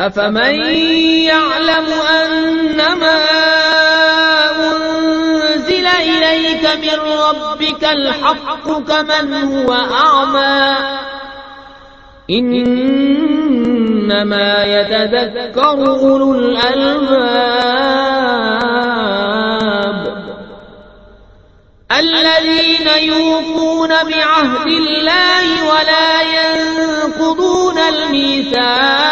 أفمن يعلم أنما أنزل إليك من ربك الحق كمن هو أعمى إنما يتذكر أولو الألباب الذين يوفون بعهد الله ولا ينقضون الميثاق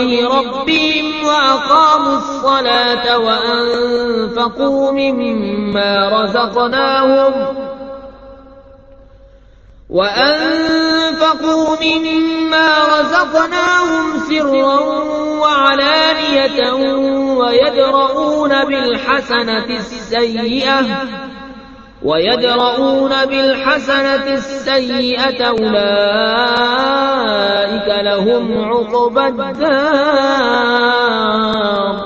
وجه ربهم وأقاموا الصلاة وأنفقوا مما رزقناهم وأنفقوا مما رزقناهم سرا وعلانية ويدرؤون بالحسنة السيئة ويدرؤون بالحسنة السيئة أولئك لهم عقبى الدار.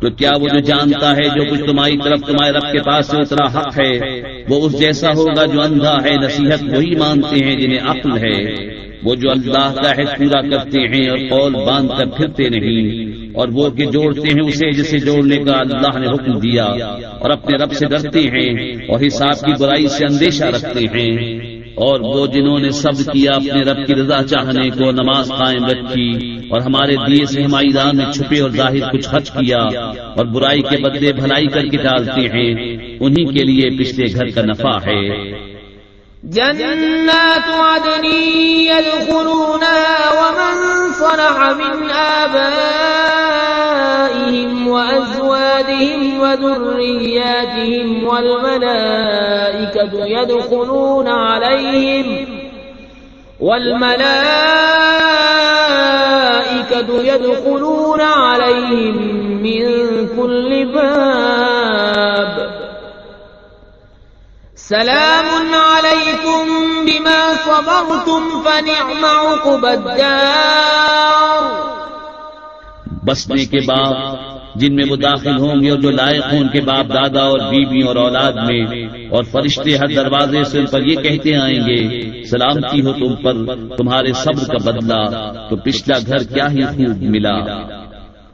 تو کیا وہ جو جانتا ہے جو کچھ تمہاری طرف تمہارے رب کے پاس سے اترا حق ہے، وہ اس جیسا ہوگا جو اندھا ہے، نصیحت وہی مانتے ہیں جنہیں عقل ہے۔ وہ جو اللہ کا حد پورا کرتے ہیں اور قول باندھ کر پھرتے نہیں۔ اور وہ کہ جوڑتے ہیں اسے جسے جوڑنے کا اللہ نے حکم دیا اور اپنے رب سے ڈرتے ہیں اور حساب کی برائی سے اندیشہ رکھتے ہیں اور وہ جنہوں نے سب کیا اپنے رب کی رضا چاہنے کو نماز قائم رکھی اور ہمارے دیے سے ہماری راہ میں چھپے اور ظاہر کچھ خرچ کیا اور برائی کے بدلے بھلائی کر کے ڈالتے ہیں، انہی کے لیے پچھلے گھر کا نفع ہے۔ جنات عدن يدخلونها ومن صلح من آبائهم وأزوادهم وذرياتهم والملائكة يدخلون عليهم والملائكة يدخلون عليهم من كل باب سلام عليكم بما صبرتم فنعم عقب الدار۔ بسنے کے بعد جن میں وہ داخل ہوں گے اور جو لائق ہوں ان کے باپ دادا اور بیوی اور اولاد میں اور فرشتے ہر دروازے سے ان پر یہ کہتے آئیں گے سلامتی ہو تم پر تمہارے صبر کا بدلہ تو پچھلا گھر کیا ہی خوب ملا۔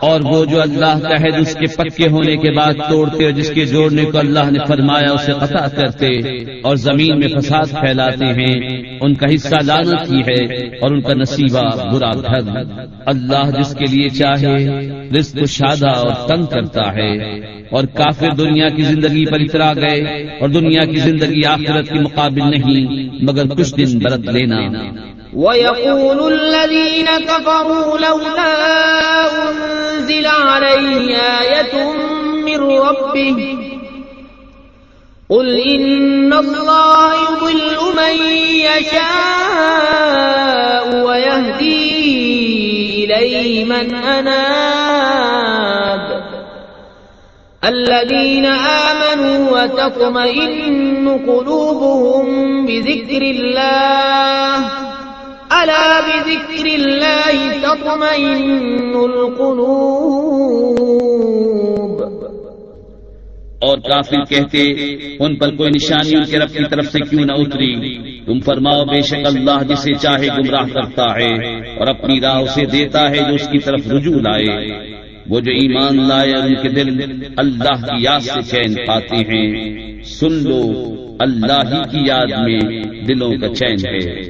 اور وہ جو اللہ کا ہے اس کے پکے ہونے کے بعد توڑتے اور جس کے جوڑنے کو اللہ نے فرمایا، اسے قطع کرتے اور زمین میں فساد پھیلاتے ہیں۔ ان کا حصہ لانت ہی ہے اور ان کا نصیبہ برا گھر۔ اللہ جس کے لیے چاہے رزق کو شادہ اور تنگ کرتا ہے۔ اور کافر دنیا کی زندگی پر اترا گئے اور دنیا کی زندگی آخرت کے مقابل نہیں، مگر کچھ دن برت لینا۔ ويقول الذين كفروا لولا أنزل عليه آية من ربه. قل إن الله يضل من يشاء ويهدي إليه من أناب. الذين آمنوا وتطمئن قلوبهم بذكر الله. ألا بذكر الله تطمئن القلوب؟ اور کافر کہتے، ان پر کوئی نشانی ان کے رب کی طرف سے کیوں نہ اتری؟ تم فرماؤ، بے شک اللہ جسے چاہے گمراہ کرتا ہے اور اپنی راہ اسے دیتا ہے جو اس کی طرف رجوع لائے۔ وہ جو ایمان لائے، ان کے دل اللہ کی یاد سے چین پاتے ہیں۔ سن لو، اللہ ہی کی یاد میں دلوں کا چین ہے۔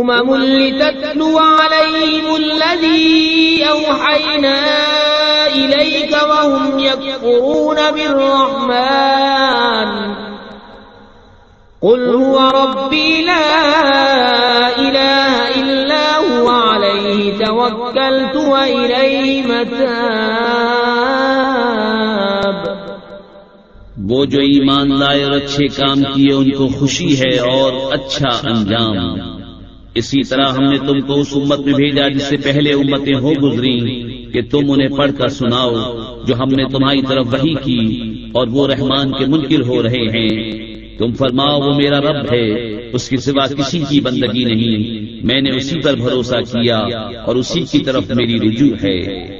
أمم لتتلو عليهم الذي أوحينا إليك وهم يكفرون بالرحمن. قل هو ربي لا إله إلا هو عليه توكلت وإليه متاب. وہ جو ایمان لائے اور اچھے کام کیے ان کو خوشی ہے اور اچھا انجام۔ اسی طرح ہم نے تم کو اس امت میں بھیجا جس سے پہلے امتیں ہو گزری کہ تم انہیں پڑھ کر سناؤ، جو ہم نے تمہاری طرف وہی کی، اور وہ رحمان کے منکر ہو رہے ہیں۔ تم فرماؤ، وہ میرا رب ہے، اس کے سوا کسی کی بندگی نہیں۔ میں نے اسی پر بھروسہ کیا، اور اسی کی طرف میری رجوع ہے۔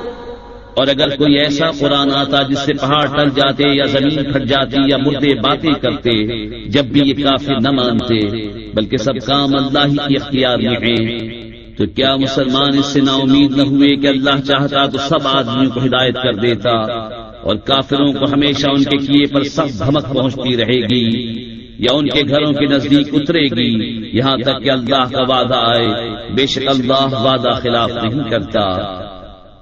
اور اگر کوئی ایسا قرآن آتا جس سے پہاڑ ٹل جاتے یا زمین پھٹ جاتی یا مردے باتیں کرتے جب بھی یہ کافر نہ مانتے، بلکہ سب کام اللہ ہی کی اختیار میں ہیں۔ تو کیا مسلمان اس سے نا امید نہ ہوئے کہ اللہ چاہتا تو سب آدمیوں کو ہدایت کر دیتا اور کافروں کو ہمیشہ ان کے کیے پر سخت دھمک پہنچتی رہے گی یا ان کے گھروں کے نزدیک اترے گی، یہاں تک کہ اللہ کا وعدہ آئے۔ بے شک اللہ وعدہ خلاف نہیں کرتا۔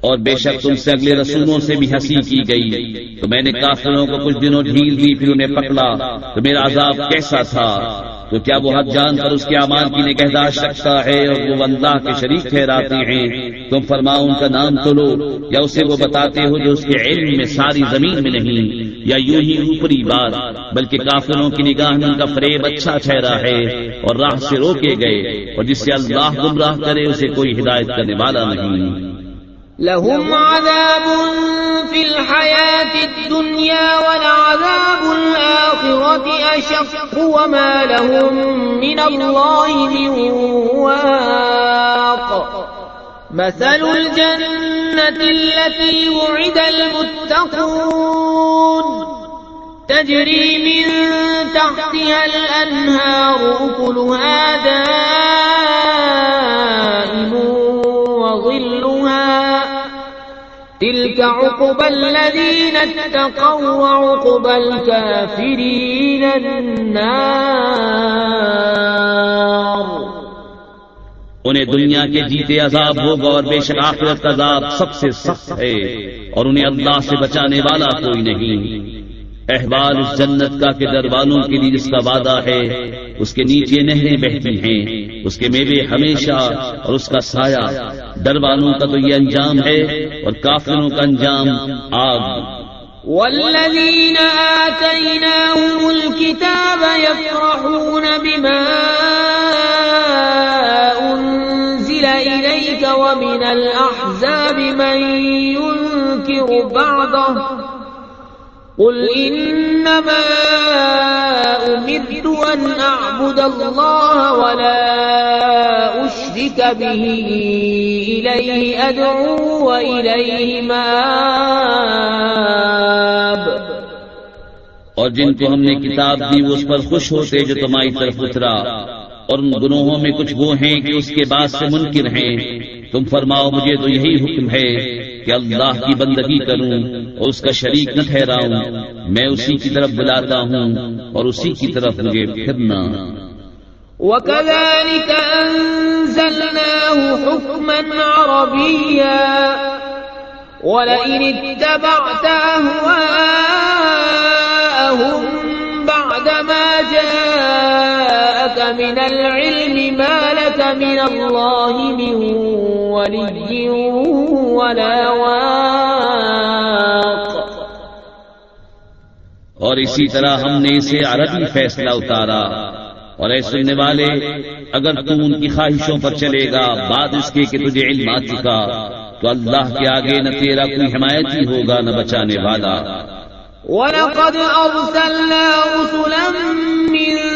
اور بے شک تم سے اگلے رسولوں سے بھی ہنسی کی گئی۔ تو میں نے کافروں کو کچھ دنوں ڈھیل دی، پھر انہیں پکڑا۔ تو میرا عذاب کیسا تھا؟ تو کیا وہ حد جان کر اس کے امان کی نگہداشت رکھتا ہے اور وہ اللہ کے شریک ٹھہراتے ہیں؟ تم فرماؤ، ان کا نام تو لو، یا اسے وہ بتاتے ہو جو اس کے علم میں ساری زمین میں نہیں، یا یوں ہی اوپری بات، بلکہ کافروں کی نگاہ میں ان کا فریب اچھا ٹھہرا ہے اور راہ سے روکے گئے، اور جس سے اللہ گمراہ کرے، اسے کوئی ہدایت کرنے والا نہیں۔ لهم عذاب في الحياة الدنيا ولعذاب الآخرة أشق وما لهم من الله من واق. مثل الجنة التي وعد المتقون. تجري من تحتها الأنهار أكلها دائم عقب الذين اتقوا وعقب الكافرين النار. انہیں دنیا کے جیتے عذاب ہوگا اور بے شک آخرت کا عذاب سب سے سخت ہے اور انہیں اللہ سے بچانے والا کوئی نہیں۔ احوال اس جنت کا کے دربانوں کے لیے جس کا وعدہ ہے، اس کے نیچے نہریں بہتی ہیں، اس کے میوے ہمیشہ اور اس کا سایہ ڈر والوں کا تو یہ انجام ہے اور کافروں کا انجام آگ۔ والذين آتيناهم الكتاب يفرحون بما أنزل إليك ومن الأحزاب من ينكر بعضه قل إنما أمرت أن أعبد الله ولا أشرك به إليه أدعو وإليه مآب اور جن کو ہم نے کتاب دی وہ اس پر خوش ہوتے جو تمہاری طرف اترا اور ان گنوہوں میں کچھ وہ ہیں کہ اس کے بعد سے منکر ہیں۔ تم فرماؤ، مجھے تو یہی حکم ہے کہ اللہ کی بندگی کروں اور اس کا شریک نہ ٹھہراؤں۔ میں اسی کی طرف بلاتا ہوں اور اسی کی طرف مجھے پھرنا۔ وكذلك أنزلناه حكما عربيا ولئن اتبعت أهواءهم من العلم ما لك من الله من ولي ولا واق. اور اسی طرح ہم نے اسے عربی فیصلہ اتارا اور اے سننے والے اگر تم ان کی خواہشوں پر چلے گا بعد اس کے کہ تجھے علم آ چکا تو اللہ کے آگے نہ تیرا کوئی حمایتی ہوگا نہ بچانے والا۔ ولقد أرسلنا رسلا من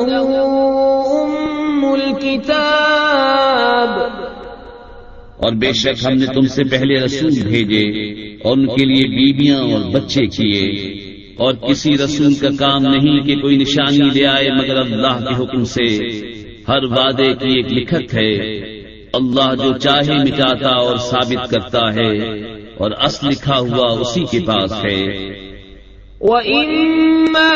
أم الكتاب۔ اور بے شک ہم نے تم سے پہلے رسول بھیجے اور ان کے لیے بیویاں اور بچے کیے۔ اور کسی رسول کا کام نہیں کہ کوئی نشانی لے آئے مگر اللہ کے حکم سے۔ ہر وعدے کی ایک لکھت ہے۔ اللہ جو چاہے مٹاتا اور ثابت کرتا ہے اور اصل لکھا ہوا اسی کے پاس ہے۔ وَإِمَّا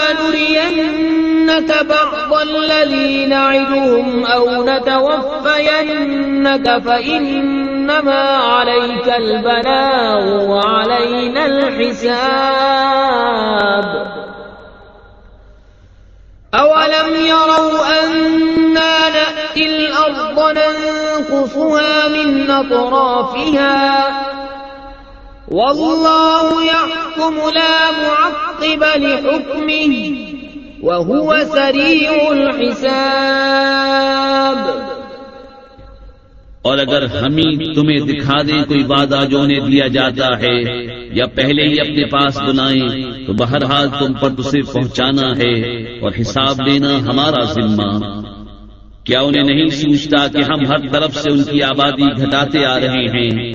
نُرِيَنَّكَ بَعْضَ الَّذِي نَعِدُهُمْ أَوْ نَتَوَفَّيَنَّكَ فَإِنَّمَا عَلَيْكَ الْبَلَاغُ وَعَلَيْنَا الْحِسَابُ. أَوَلَمْ يَرَوْا أَنَّا نَأْتِي الْأَرْضَ نَنقُصُهَا مِنْ أَطْرَافِهَا؟ والله يحكم لا معقب لحكمه. وهو سريع الحساب اور اگر ہم ہی تمہیں دکھا دیں کوئی وعدہ جو انہیں دیا جاتا ہے، یا پہلے ہی اپنے پاس بنائیں، تو بہرحال تم پر اسے پہنچانا ہے اور حساب لینا ہمارا ذمہ۔ کیا انہیں نہیں سوچتا کہ ہم ہر طرف سے ان کی آبادی گھٹاتے آ رہے ہیں؟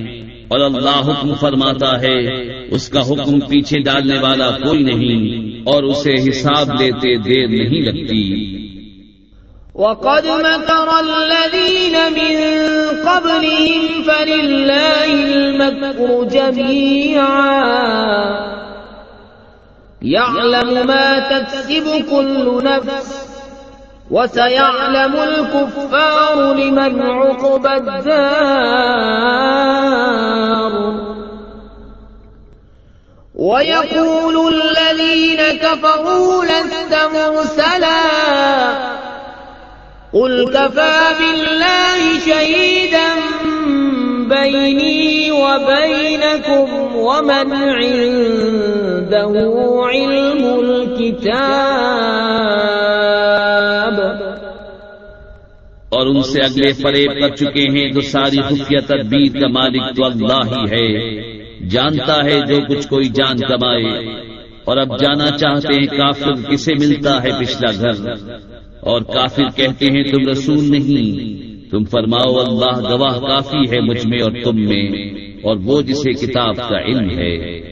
اور اللہ حکم فرماتا ہے، اس کا حکم پیچھے ڈالنے والا کوئی نہیں۔ اور اسے حساب لیتے دیر نہیں لگتی۔ وقد مكر الذين من قبلهم فلله المكر جميعا۔ يعلم ما تكسب كل نفس وسيعلم الكفار لمن عقب الدار۔ ويقول الذين كفروا لست مرسلا قل كفى بالله شهيدا بيني وبينكم ومن عنده علم الكتاب اور ان سے اگلے فریب کر چکے ہیں تو ساری خفیہ تدبیر کا مالک تو اللہ ہی ہے۔ جانتا ہے جو کچھ کوئی جان کمائے اور اب جانا چاہتے ہیں کافر کسے ملتا ہے پچھلا گھر۔ اور کافر کہتے ہیں، تم رسول نہیں۔ تم فرماؤ، اللہ گواہ کافی ہے مجھ میں اور تم میں۔ اور وہ جسے کتاب کا علم ہے۔